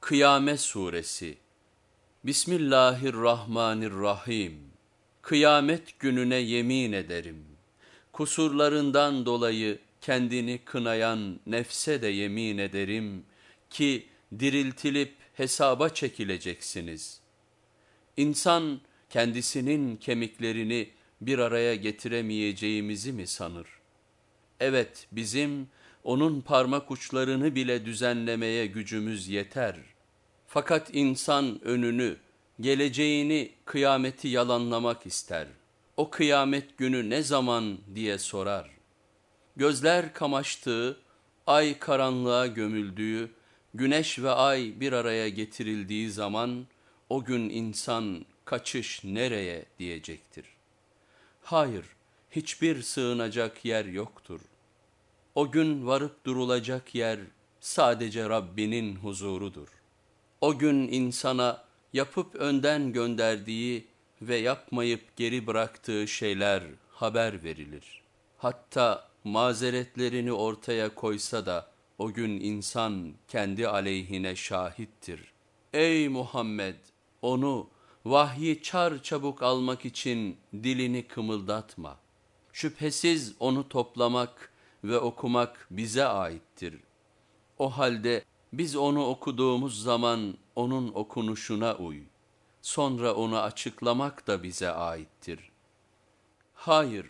Kıyamet Suresi Bismillahirrahmanirrahim Kıyamet gününe yemin ederim. Kusurlarından dolayı kendini kınayan nefse de yemin ederim ki diriltilip hesaba çekileceksiniz. İnsan kendisinin kemiklerini bir araya getiremeyeceğimizi mi sanır? Evet bizim onun parmak uçlarını bile düzenlemeye gücümüz yeter. Fakat insan önünü, geleceğini, kıyameti yalanlamak ister. O kıyamet günü ne zaman diye sorar. Gözler kamaştığı, ay karanlığa gömüldüğü, güneş ve ay bir araya getirildiği zaman o gün insan kaçış nereye diyecektir. Hayır, hiçbir sığınacak yer yoktur. O gün varıp durulacak yer sadece Rabbinin huzurudur. O gün insana yapıp önden gönderdiği ve yapmayıp geri bıraktığı şeyler haber verilir. Hatta mazeretlerini ortaya koysa da o gün insan kendi aleyhine şahittir. Ey Muhammed! Onu vahyi çar çabuk almak için dilini kımıldatma. Şüphesiz onu toplamak ve okumak bize aittir. O halde biz onu okuduğumuz zaman onun okunuşuna uy. Sonra onu açıklamak da bize aittir. Hayır,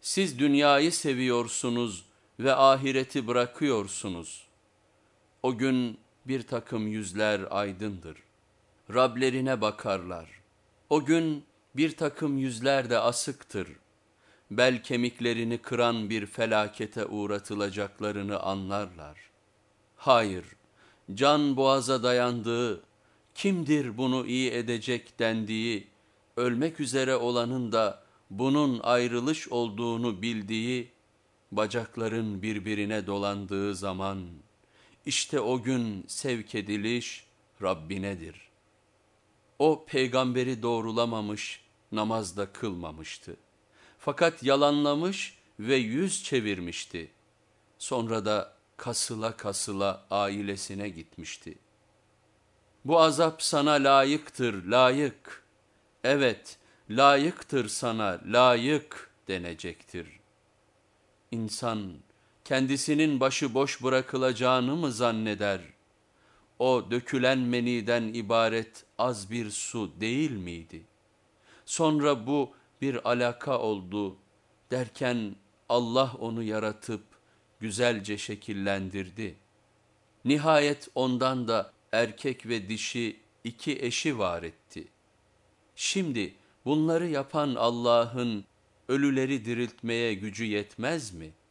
siz dünyayı seviyorsunuz ve ahireti bırakıyorsunuz. O gün bir takım yüzler aydındır. Rablerine bakarlar. O gün bir takım yüzler de asıktır. Bel kemiklerini kıran bir felakete uğratılacaklarını anlarlar. Hayır, can boğaza dayandığı, kimdir bunu iyi edecek dendiği, ölmek üzere olanın da bunun ayrılış olduğunu bildiği, bacakların birbirine dolandığı zaman, işte o gün sevk ediliş Rabbinedir. O peygamberi doğrulamamış, namazda kılmamıştı. Fakat yalanlamış ve yüz çevirmişti. Sonra da kasıla kasıla ailesine gitmişti. Bu azap sana layıktır, layık. Evet, layıktır sana, layık denecektir. İnsan kendisinin başı boş bırakılacağını mı zanneder? O dökülen meniden ibaret az bir su değil miydi? Sonra bu bir alaka oldu derken Allah onu yaratıp güzelce şekillendirdi. Nihayet ondan da erkek ve dişi iki eşi var etti. Şimdi bunları yapan Allah'ın ölüleri diriltmeye gücü yetmez mi?''